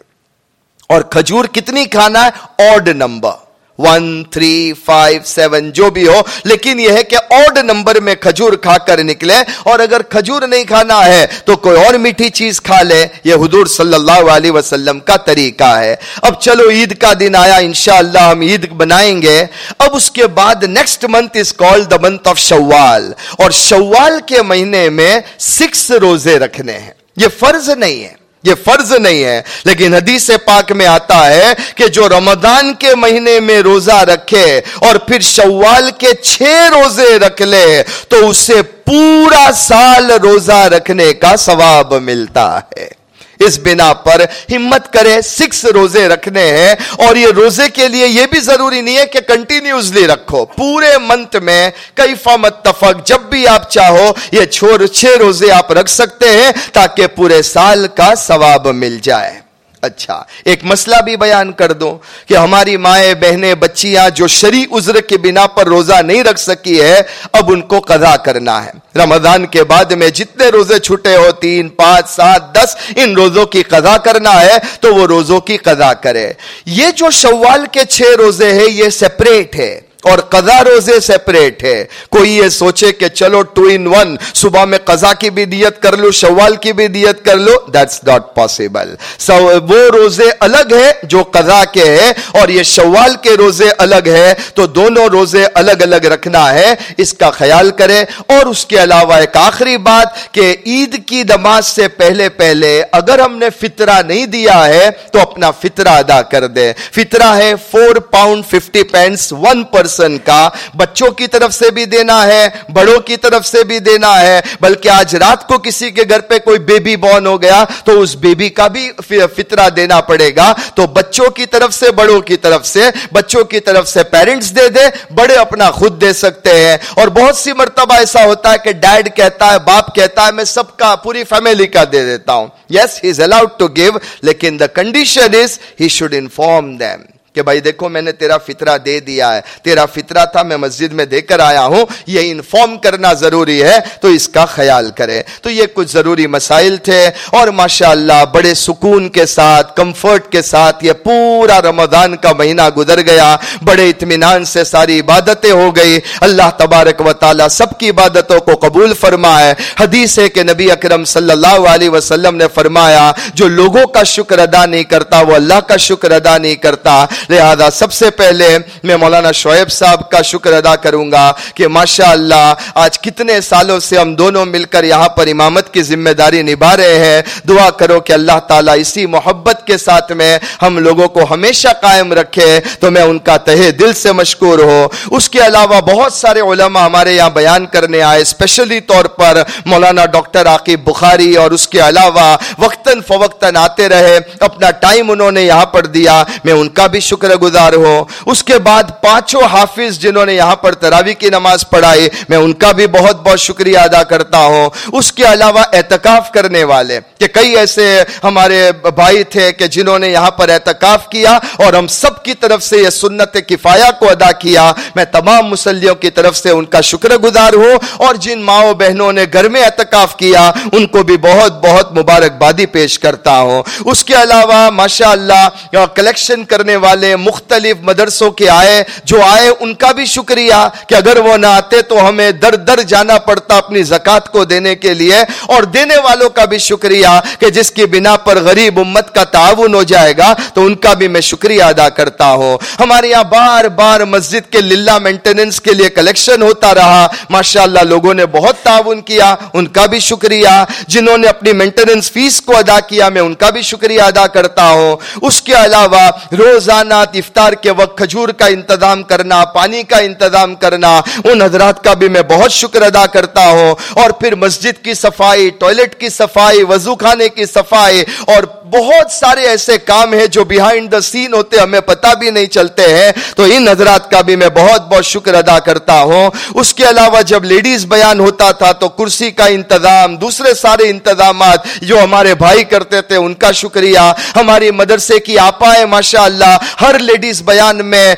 اور کھجور کتنی کھانا ہے؟ Odd number one three five seven جو بھی ہو، لیکن یہ ہے کہ اوڈ نمبر میں کھجور کھا کر نکلے، اور اگر کھجور نہیں کھانا ہے تو کوئی اور میٹھی چیز کھا لے۔ یہ حضور صلی اللہ علیہ وسلم کا طریقہ ہے۔ اب چلو، عید کا دن آیا، انشاءاللہ ہم عید بنائیں گے۔ اب اس کے بعد next month is call the month of Shawwal. اور شوال کے مہینے میں سکس روزے رکھنے ہیں۔ یہ فرض نہیں ہے۔ یہ فرض نہیں ہے، لیکن حدیث پاک میں آتا ہے کہ جو رمضان کے مہینے میں روزہ رکھے اور پھر شوال کے چھ روزے رکھ لے، تو اسے پورا سال روزہ رکھنے کا ثواب ملتا ہے۔ اس بنا پر ہمت کرے سکس روزے رکھنے ہیں اور یہ روزے کے لیے یہ بھی ضروری نہیں ہے کہ کنٹینیوسلی رکھو۔ پورے منتھ میں کئی متفق، جب بھی آپ چاہو، یہ چھوڑ، چھ روزے آپ رکھ سکتے ہیں تاکہ پورے سال کا ثواب مل جائے۔ اچھا ایک مسئلہ بھی بیان کر دو کہ ہماری مائیں بہنیں بچیاں جو شری عذر کے بنا پر روزہ نہیں رکھ سکی ہے، اب ان کو قضا کرنا ہے۔ رمضان کے بعد میں جتنے روزے چھوٹے ہو، تین، پانچ، سات، دس، ان روزوں کی قضا کرنا ہے تو وہ روزوں کی قضا کرے۔ یہ جو شوال کے چھ روزے ہیں، یہ سیپریٹ ہے اور قضا روزے سیپریٹ ہے۔ کوئی یہ سوچے کہ چلو ٹو ان ون صبح میں قضا کی بھی دیت کر لو، شوال کی بھی دیت کر لو دیٹس ناٹ پاسبل وہ روزے الگ ہے جو قضا کے ہے اور یہ شوال کے روزے الگ ہے تو دونوں روزے الگ الگ رکھنا ہے۔ اس کا خیال کرے اور اس کے علاوہ ایک آخری بات کہ عید کی نماز سے پہلے پہلے اگر ہم نے فطرہ نہیں دیا ہے، تو اپنا فطرہ ادا کر دے فطرہ ہے four pound fifty pence one per person کا بچوں کی طرف سے بھی دینا ہے بڑوں کی طرف سے بھی دینا ہے بلکہ آج رات کو کسی کے گھر پہ کوئی بیبی بورن ہو گیا تو اس بیبی کا بھی فطرہ دینا پڑے گا تو بچوں کی طرف سے بڑوں کی طرف سے بچوں کی طرف سے پیرنٹس دے دے بڑے اپنا خود دے سکتے ہیں اور بہت سی مرتبہ ایسا ہوتا ہے کہ ڈیڈ کہتا ہے باپ کہتا ہے میں سب کا پوری فیملی کا دے دیتا ہوں yes he is allowed to give لیکن the condition is he should inform them کہ بھائی دیکھو میں نے تیرا فطرہ دے دیا ہے، تیرا فطرہ تھا، میں مسجد میں دے کر آیا ہوں، یہ انفارم کرنا ضروری ہے، تو اس کا خیال کرے۔ تو یہ کچھ ضروری مسائل تھے اور ماشاءاللہ بڑے سکون کے ساتھ کمفرٹ کے ساتھ یہ پورا رمضان کا مہینہ گزر گیا۔ بڑے اطمینان سے ساری عبادتیں ہو گئی۔ اللہ تبارک و تعالی سب کی عبادتوں کو قبول فرمائے۔ حدیث ہے کہ نبی اکرم صلی اللہ علیہ وسلم نے فرمایا، جو لوگوں کا شکر ادا نہیں کرتا، وہ اللہ کا شکر ادا نہیں کرتا۔ لہذا سب سے پہلے میں مولانا شعیب صاحب کا شکر ادا کروں گا کہ ماشاء اللہ آج کتنے سالوں سے ہم دونوں مل کر یہاں پر امامت کی ذمہ داری نبھا رہے ہیں۔ دعا کرو کہ اللہ تعالیٰ اسی محبت کے ساتھ میں ہم لوگوں کو ہمیشہ قائم رکھے تو میں ان کا تہے دل سے مشکور ہو۔ اس کے علاوہ بہت سارے علماء ہمارے یہاں بیان کرنے آئے اسپیشلی طور پر مولانا ڈاکٹر عاقب بخاری اور اس کے علاوہ وقتاً فوقتاً آتے رہے۔ اپنا ٹائم انہوں نے یہاں پر دیا، میں ان کا بھی شکر گزار ہو۔ اس کے بعد پانچوں حافظ جنہوں نے یہاں پر تراوی کی نماز پڑھائی، میں ان کا بھی بہت بہت شکریہ ادا کرتا ہوں۔ اس کے علاوہ اعتکاف کرنے والے، کہ کئی ایسے ہمارے بھائی تھے کہ جنہوں نے یہاں پر اعتکاف کیا اور ہم سب کی طرف سے یہ سنت کفایہ کو ادا کیا۔ میں تمام مسلیوں کی طرف سے ان کا شکر گزار ہوں اور جن ماؤں بہنوں نے گھر میں اعتکاف کیا، ان کو بھی بہت بہت مبارکبادی پیش کرتا ہوں۔ اس کے علاوہ ماشاء اللہ کلیکشن کرنے والے والے مختلف مدرسوں کے آئے، جو آئے ان کا بھی شکریہ کہ اگر وہ نہ آتے تو ہمیں در در جانا پڑتا اپنی زکات کو دینے کے لیے، اور دینے والوں کا بھی شکریہ کہ جس کی بنا پر غریب امت کا تعاون ہو جائے گا، تو ان کا بھی میں شکریہ ادا کرتا ہوں۔ ہمارے یہاں بار بار مسجد کے للہ مینٹیننس کے لیے کلیکشن ہوتا رہا۔ ماشاء اللہ لوگوں نے بہت تعاون کیا، ان کا بھی شکریہ۔ جنہوں نے اپنی مینٹیننس فیس کو ادا کیا، میں ان کا بھی شکریہ ادا کرتا ہوں۔ اس کے علاوہ روزانہ افطار کے وقت کھجور کا انتظام کرنا، پانی کا انتظام کرنا، ان حضرات کا بھی میں بہت شکر ادا کرتا ہوں۔ اور پھر مسجد کی صفائی ٹوائلٹ کی صفائی، وضو خانے کی صفائی اور بہت سارے ایسے کام ہیں جو بیہائنڈ دا سین ہوتے ہمیں پتہ بھی نہیں چلتے ہیں۔ تو ان حضرات کا بھی میں بہت بہت شکر ادا کرتا ہوں۔ اس کے علاوہ جب لیڈیز بیان ہوتا تھا تو کرسی کا انتظام، دوسرے سارے انتظامات جو ہمارے بھائی کرتے تھے، ان کا شکریہ۔ ہماری مدرسے کی آپائیں ماشاء اللہ ہر لیڈیز بیان میں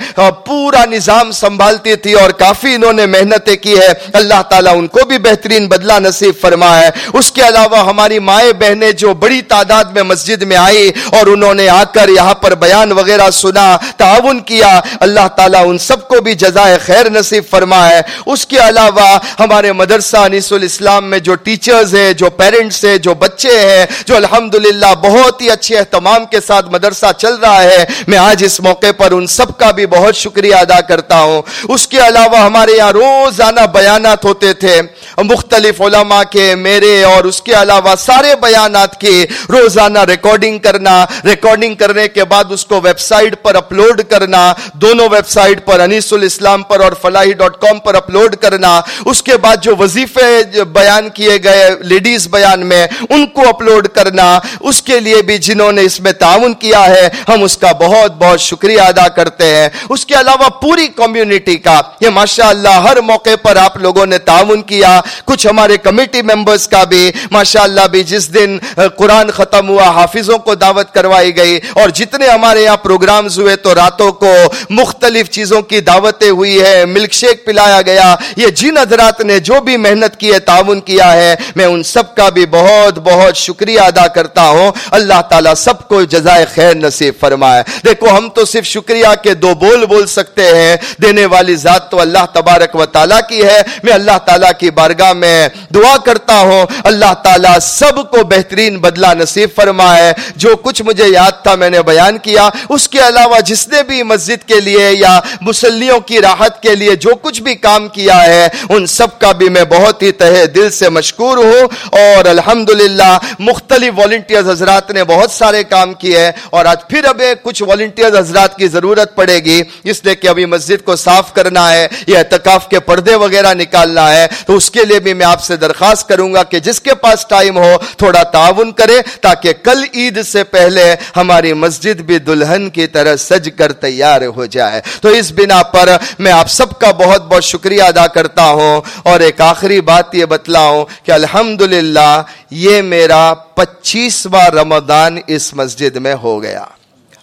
پورا نظام سنبھالتی تھی اور کافی انہوں نے محنتیں کی ہے اللہ تعالیٰ ان کو بھی بہترین بدلہ نصیب فرما ہے اس کے علاوہ ہماری مائیں بہنیں جو بڑی تعداد میں مسجد مسجد میں آئی اور انہوں نے آ کر یہاں پر بیان وغیرہ سنا، تعاون کیا۔ اللہ تعالیٰ ان سب کو بھی جزائے خیر نصیب فرما ہے اس کے علاوہ ہمارے مدرسہ انیس الاسلام میں جو ٹیچرز ہیں، جو پیرنٹس ہیں، جو بچے ہیں، جو الحمدللہ بہت ہی اچھے اہتمام کے ساتھ مدرسہ چل رہا ہے، میں آج اس موقع پر ان سب کا بھی بہت شکریہ ادا کرتا ہوں۔ اس کے علاوہ ہمارے یہاں روزانہ بیانات ہوتے تھے۔ مختلف علماء کے، میرے اور اس کے علاوہ سارے بیانات کے روزانہ ریکارڈ ریکارڈنگ کرنا ریکارڈنگ کرنے کے بعد اس کو ویب سائٹ پر اپلوڈ کرنا، دونوں ویب سائٹ پر، انیس الاسلام پر اور فلاحی ڈاٹ کام پر اپلوڈ کرنا۔ اس کے بعد جو وظیفے بیان کیے گئے لیڈیز بیان میں، ان کو اپلوڈ کرنا۔ اس کے لیے بھی جنہوں نے اس میں تعاون کیا ہے، ہم اس کا بہت بہت شکریہ ادا کرتے ہیں۔ اس کے علاوہ پوری کمیونٹی کا، یہ ماشاء اللہ ہر موقع پر آپ لوگوں نے تعاون کیا۔ کچھ ہمارے کمیٹی ممبرز کا بھی ماشاء اللہ بھی جس دن قرآن ختم ہوا، حافظ حافظوں کو دعوت کروائی گئی اور جتنے ہمارے یہاں پروگرامز ہوئے تو راتوں کو مختلف چیزوں کی دعوتیں ہوئی ہے ملک شیک پلایا گیا۔ یہ جن حضرات نے جو بھی محنت کی ہے، تعاون کیا ہے، میں ان سب کا بھی بہت بہت شکریہ ادا کرتا ہوں۔ اللہ تعالیٰ سب کو جزائے خیر نصیب فرمائے۔ دیکھو، ہم تو صرف شکریہ کے دو بول بول سکتے ہیں۔ دینے والی ذات تو اللہ تبارک و تعالیٰ کی ہے۔ میں اللہ تعالیٰ کی بارگاہ میں دعا کرتا ہوں۔ اللہ تعالیٰ سب کو بہترین بدلہ نصیب فرمائے۔ جو کچھ مجھے یاد تھا میں نے بیان کیا، اس کے علاوہ جس نے بھی مسجد کے لیے یا مسلیوں کی راحت کے لیے جو کچھ بھی کام کیا ہے، ان سب کا بھی میں بہت ہی تہے دل سے مشکور ہوں۔ اور الحمدللہ، مختلف والنٹیئرز حضرات نے بہت سارے کام کیے ہیں۔ اور آج پھر اب کچھ والنٹیئرز حضرات کی ضرورت پڑے گی، اس لیے کہ ابھی مسجد کو صاف کرنا ہے، یا اعتکاف کے پردے وغیرہ نکالنا ہے۔ تو اس کے لیے بھی میں آپ سے درخواست کروں گا کہ جس کے پاس ٹائم ہو، تھوڑا تعاون کرے تاکہ کل عید سے پہلے ہماری مسجد بھی دلہن کی طرح سج کر تیار ہو جائے۔ تو اس بنا پر میں آپ سب کا بہت بہت شکریہ ادا کرتا ہوں اور ایک آخری بات یہ بتلاؤں کہ الحمدللہ یہ میرا پچیسواں رمضان اس مسجد میں ہو گیا۔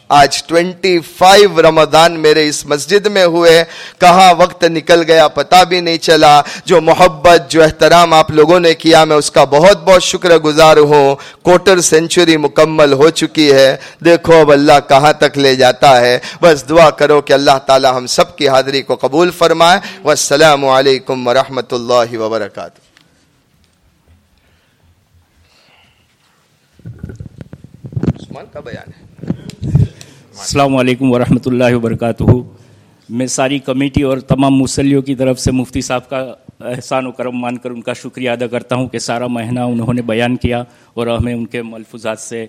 آج ٹوینٹی فائیو رمضان میرے اس مسجد میں ہوئے۔ کہاں وقت نکل گیا پتا بھی نہیں چلا۔ جو محبت، جو احترام آپ لوگوں نے کیا، میں اس کا بہت بہت شکر گزار ہوں۔ کوٹر سینچری مکمل ہو چکی ہے۔ دیکھو اب اللہ کہاں تک لے جاتا ہے۔ بس دعا کرو کہ اللہ تعالی ہم سب کی حاضری کو قبول فرمائے۔ والسلام علیکم ورحمۃ اللہ وبرکاتہ۔ عثمان کا بیان ہے۔ السلام علیکم ورحمۃ اللہ وبرکاتہ۔ میں ساری کمیٹی اور تمام مسلیوں کی طرف سے مفتی صاحب کا احسان و کرم مان کر ان کا شکریہ ادا کرتا ہوں کہ سارا مہینہ انہوں نے بیان کیا اور ہمیں ان کے ملفوظات سے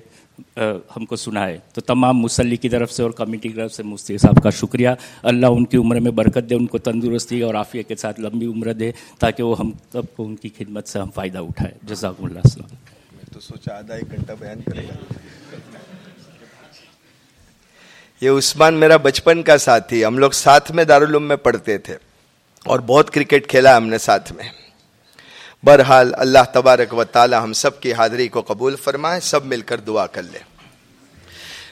ہم کو سنا ہے تو تمام مسلی کی طرف سے اور کمیٹی کی طرف سے مفتی صاحب کا شکریہ۔ اللہ ان کی عمر میں برکت دے ان کو تندرستی اور عافیہ کے ساتھ لمبی عمر دے تاکہ وہ ہم سب کو ان کی خدمت سے ہم فائدہ اٹھائے۔ جزاک اللہ السلام۔ میں تو سوچا آدھا ایک گھنٹہ بیان کرے گا۔ یہ عثمان میرا بچپن کا ساتھی، ہم لوگ ساتھ میں دارالعلوم میں پڑھتے تھے اور بہت کرکٹ کھیلا ہم نے ساتھ میں۔ بہرحال اللہ تبارک و تعالی ہم سب کی حاضری کو قبول فرمائے، سب مل کر دعا کر لیں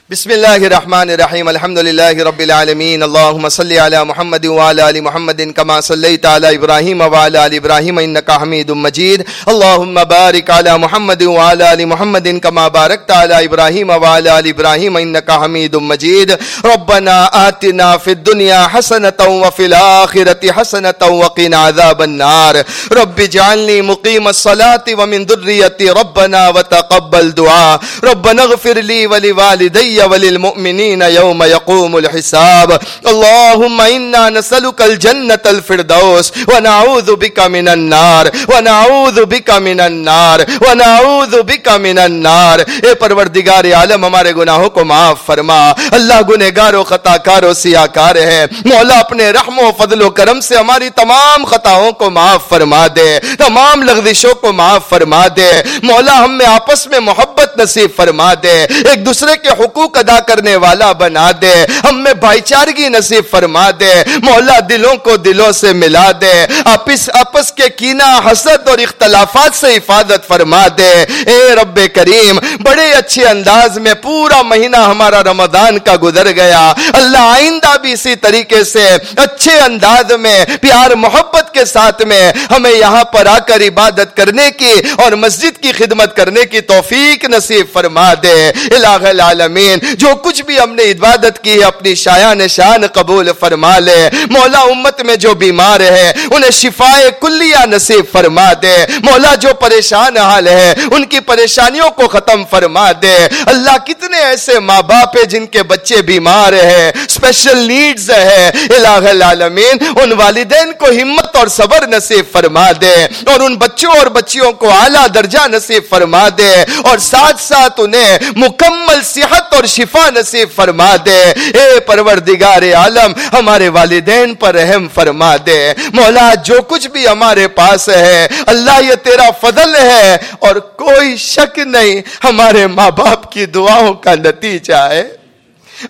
بسم الله الرحمن الرحيم الحمد لله رب العالمين اللهم صل على محمد وعلى ال محمد كما صليت على ابراهيم وعلى ال ابراهيم انك حميد مجيد اللهم بارك على محمد وعلى ال محمد كما باركت على ابراهيم وعلى ال ابراهيم انك حميد مجيد ربنا آتنا في الدنيا حسنه وفي الاخره حسنه وقنا عذاب النار رب اجعلني مقيم الصلاه ومن ذريتي ربنا وتقبل دعاء ربنا اغفر لی ولی والدی لي وللمؤمنين يوم يقوم الحساب. اللهم إنا نسألك الجنة الفردوس ونعوذ بك من النار، ونعوذ بك من النار، ونعوذ بك من النار. اے پروردگار عالم، ہمارے گناہوں کو معاف فرما. اللہ گنہگار و خطا کار و سیاکار ہے. مولا اپنے رحم و فضل و کرم سے ہماری تمام خطاؤں کو معاف فرما دے. تمام لغزشوں کو معاف فرما دے. مولا ہم میں آپس میں محبت نصیب فرما دے. ایک دوسرے کے حقوق ادا کرنے والا بنا دے۔ ہم میں بھائی چارگی نصیب فرما دے۔ مولا دلوں کو دلوں سے ملا دے۔ آپس آپس کے کینا حسد اور اختلافات سے حفاظت فرما دے۔ اے رب کریم، بڑے اچھے انداز میں پورا مہینہ ہمارا رمضان کا گزر گیا۔ اللہ آئندہ بھی اسی طریقے سے اچھے انداز میں، پیار، محبت کے ساتھ میں ہمیں یہاں پر آ کر عبادت کرنے کی اور مسجد کی خدمت کرنے کی توفیق نصیب فرما دے۔ الہ العالمین جو کچھ بھی ہم نے عبادت کی ہے، اپنی شایان شان قبول فرما لے۔ مولا امت میں جو بیمار ہے، انہیں شفا کلیہ نصیب فرما دے۔ مولا جو پریشان حال ہے، ان کی پریشانیوں کو ختم فرما دے۔ اللہ کتنے ایسے ماں باپ ہیں جن کے بچے بیمار ہیں اسپیشل نیڈز ہے الہ العالمین، ان والدین کو ہمت اور صبر نصیب فرما دے۔ اور ان بچوں اور بچیوں کو اعلیٰ درجہ نصیب فرما دے۔ اور ساتھ ساتھ انہیں مکمل صحت اور شفا نصیب فرما دے۔ اے پروردگار عالم، ہمارے والدین پر رحم فرما دے۔ مولا، جو کچھ بھی ہمارے پاس ہے، اللہ یہ تیرا فضل ہے۔ اور کوئی شک نہیں، ہمارے ماں باپ کی دعاؤں کا نتیجہ ہے۔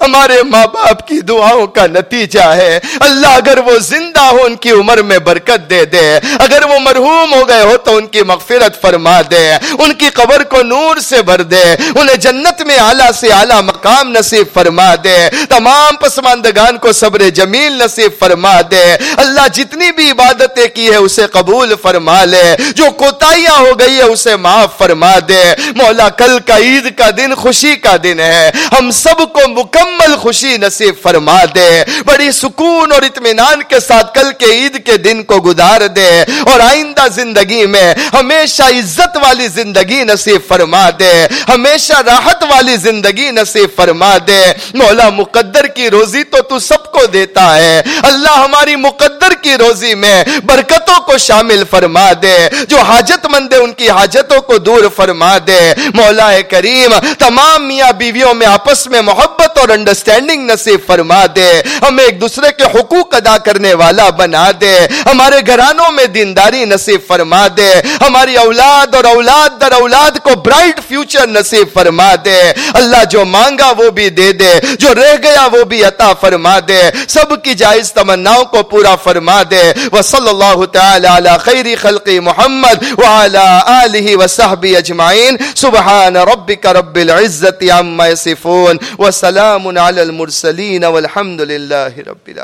ہمارے ماں باپ کی دعاؤں کا نتیجہ ہے۔ اللہ اگر وہ زندہ ہو، ان کی عمر میں برکت دے دے۔ اگر وہ مرحوم ہو گئے ہو، تو ان کی مغفرت فرما دے۔ ان کی قبر کو نور سے بھر دے۔ انہیں جنت میں اعلیٰ سے اعلیٰ مقام نصیب فرما دے۔ تمام پسماندگان کو صبر جمیل نصیب فرما دے۔ اللہ جتنی بھی عبادتیں کی ہے اسے قبول فرما لے۔ جو کوتاہیاں ہو گئی ہے اسے معاف فرما دے۔ مولا، کل کا عید کا دن خوشی کا دن ہے۔ ہم سب کو مکمل مکمل خوشی نصیب فرما دے۔ بڑی سکون اور اطمینان کے ساتھ کل کے عید کے دن کو گزار دے۔ اور آئندہ زندگی میں ہمیشہ عزت والی زندگی نصیب فرما دے۔ ہمیشہ راحت والی زندگی نصیب فرما دے۔ مولا مقدر کی روزی تو تو سب کو دیتا ہے۔ اللہ ہماری مقدر کی روزی میں برکتوں کو شامل فرما دے۔ جو حاجت مند ہے ان کی حاجتوں کو دور فرما دے۔ مولا کریم، تمام میاں بیویوں میں آپس میں محبت اور اور انڈرسٹینڈنگ نصیب فرما دے۔ ہمیں ایک دوسرے کے حقوق ادا کرنے والا بنا دے۔ ہمارے گھرانوں میں دینداری نصیب فرما دے۔ ہماری اولاد اور اولاد در اولاد کو برائٹ فیوچر نصیب فرما دے۔ اللہ جو مانگا وہ بھی دے دے۔ جو رہ گیا وہ بھی عطا فرما دے۔ سب کی جائز تمناؤں کو پورا فرما دے۔ وصلی اللہ تعالی علی خیر خلق محمد وعلى آلہ وصحبہ اجمعین۔ سبحان ربک رب العزت عما یصفون وسلام وسلام علی المرسلین والحمد للہ رب العالمين